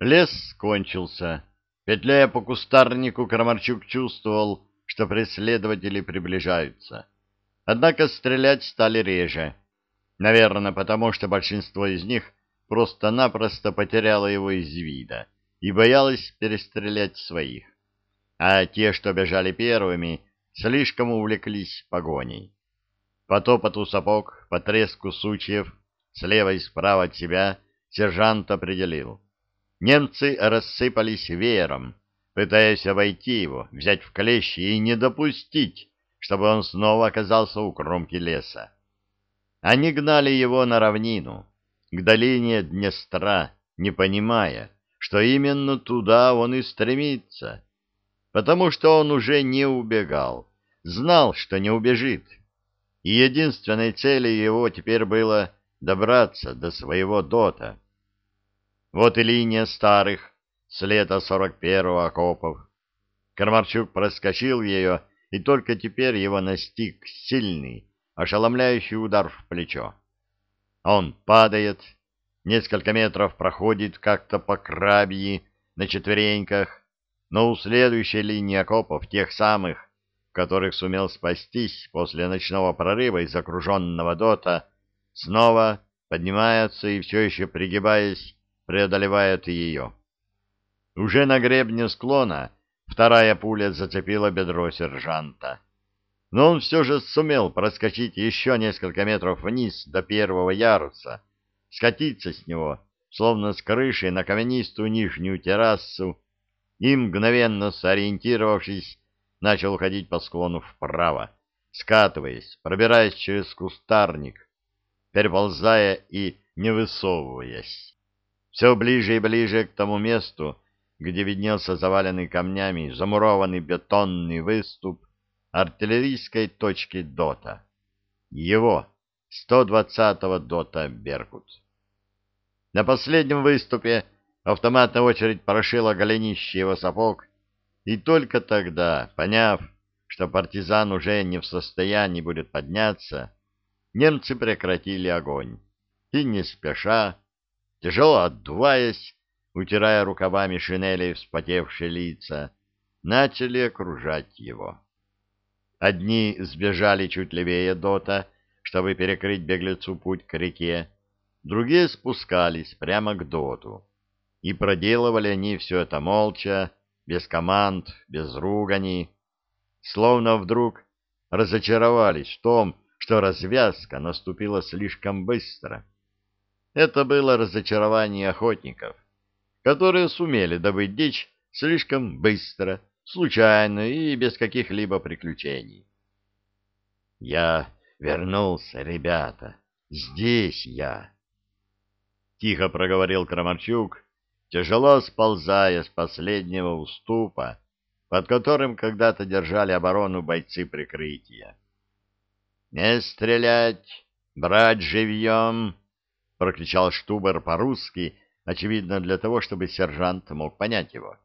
Лес кончился. Петляя по кустарнику, Крамарчук чувствовал, что преследователи приближаются. Однако стрелять стали реже. Наверное, потому что большинство из них просто-напросто потеряло его из вида и боялось перестрелять своих. А те, что бежали первыми, слишком увлеклись погоней. По топоту сапог, по треску сучьев, слева и справа от себя сержант определил. Немцы рассыпались веером, пытаясь обойти его, взять в клещи и не допустить, чтобы он снова оказался у кромки леса. Они гнали его на равнину, к долине Днестра, не понимая, что именно туда он и стремится, потому что он уже не убегал, знал, что не убежит, и единственной целью его теперь было добраться до своего дота. Вот и линия старых, с лета сорок первого окопов. Кармарчук проскочил ее, и только теперь его настиг сильный, ошеломляющий удар в плечо. Он падает, несколько метров проходит как-то по крабьи на четвереньках, но у следующей линии окопов, тех самых, которых сумел спастись после ночного прорыва из окруженного дота, снова поднимается и все еще пригибаясь, преодолевает ее. Уже на гребне склона вторая пуля зацепила бедро сержанта. Но он все же сумел проскочить еще несколько метров вниз до первого яруса, скатиться с него, словно с крыши на каменистую нижнюю террасу, и, мгновенно сориентировавшись, начал уходить по склону вправо, скатываясь, пробираясь через кустарник, переползая и не высовываясь. Все ближе и ближе к тому месту, где виднелся заваленный камнями замурованный бетонный выступ артиллерийской точки ДОТа. Его, 120-го ДОТа «Беркут». На последнем выступе автоматная очередь порошила голенище его сапог, и только тогда, поняв, что партизан уже не в состоянии будет подняться, немцы прекратили огонь и не спеша, тяжело отдуваясь, утирая рукавами шинели вспотевшие лица, начали окружать его. Одни сбежали чуть левее дота, чтобы перекрыть беглецу путь к реке, другие спускались прямо к доту. И проделывали они все это молча, без команд, без руганий, словно вдруг разочаровались в том, что развязка наступила слишком быстро. Это было разочарование охотников, которые сумели добыть дичь слишком быстро, случайно и без каких-либо приключений. «Я вернулся, ребята, здесь я!» Тихо проговорил Крамарчук, тяжело сползая с последнего уступа, под которым когда-то держали оборону бойцы прикрытия. «Не стрелять! Брать живьем!» — прокричал Штубер по-русски, очевидно, для того, чтобы сержант мог понять его.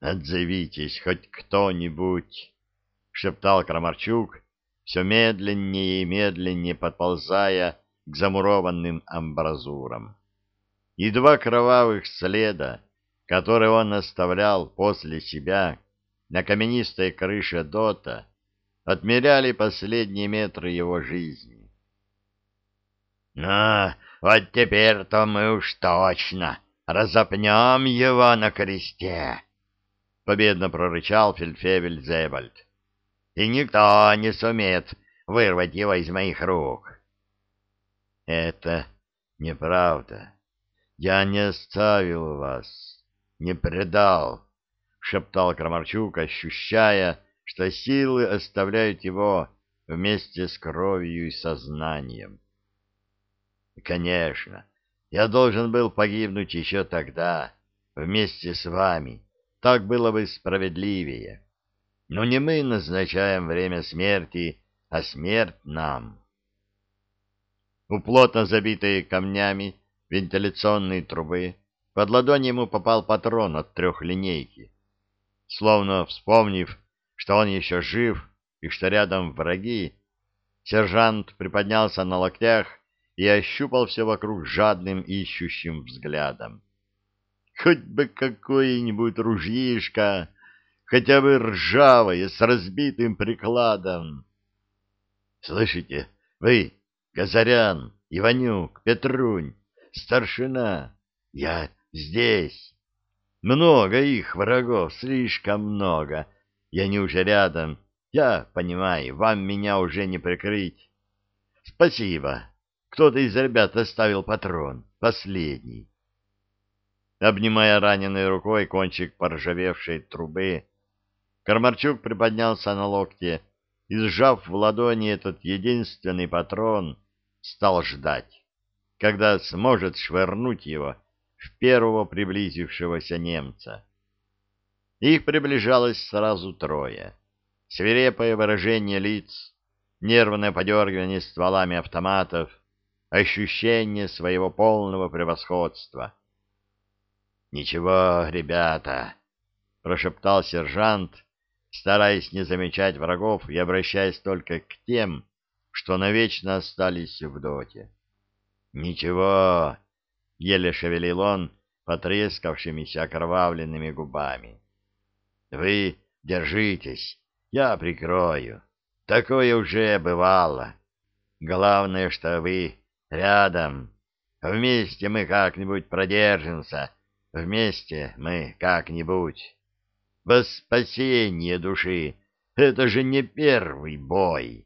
«Отзовитесь хоть кто-нибудь!» — шептал Крамарчук, все медленнее и медленнее подползая к замурованным амбразурам и два кровавых следа, которые он оставлял после себя на каменистой крыше дота, отмеряли последние метры его жизни. «Ну, вот теперь-то мы уж точно разопнем его на кресте!» — победно прорычал фельдфебель Зебальд. «И никто не сумеет вырвать его из моих рук!» «Это неправда!» Я не оставил вас, не предал, — шептал Крамарчук, ощущая, что силы оставляют его вместе с кровью и сознанием. Конечно, я должен был погибнуть еще тогда, вместе с вами. Так было бы справедливее. Но не мы назначаем время смерти, а смерть нам. У плотно забитой камнями вентиляционной трубы, под ладонь ему попал патрон от трехлинейки. Словно вспомнив, что он еще жив и что рядом враги, сержант приподнялся на локтях и ощупал все вокруг жадным ищущим взглядом. Хоть бы какое-нибудь ружьишко, хотя бы ржавое, с разбитым прикладом. Слышите, вы, Газарян, Иванюк, Петрунь, старшина, я здесь. Много их, врагов, слишком много, и они уже рядом. Я понимаю, вам меня уже не прикрыть. Спасибо. Кто-то из ребят оставил патрон, последний. Обнимая раненой рукой кончик поржавевшей трубы, Кармарчук приподнялся на локте и, сжав в ладони этот единственный патрон, стал ждать, когда сможет швырнуть его в первого приблизившегося немца. Их приближалось сразу трое. Свирепое выражение лиц, нервное подергивание стволами автоматов, ощущение своего полного превосходства. «Ничего, ребята!» — прошептал сержант, стараясь не замечать врагов и обращаясь только к тем, что навечно остались в доте. «Ничего!» — еле шевелил он потрескавшимися окровавленными губами. «Вы держитесь, я прикрою. Такое уже бывало. Главное, что вы рядом. Вместе мы как-нибудь продержимся, вместе мы как-нибудь. Во спасение души — это же не первый бой».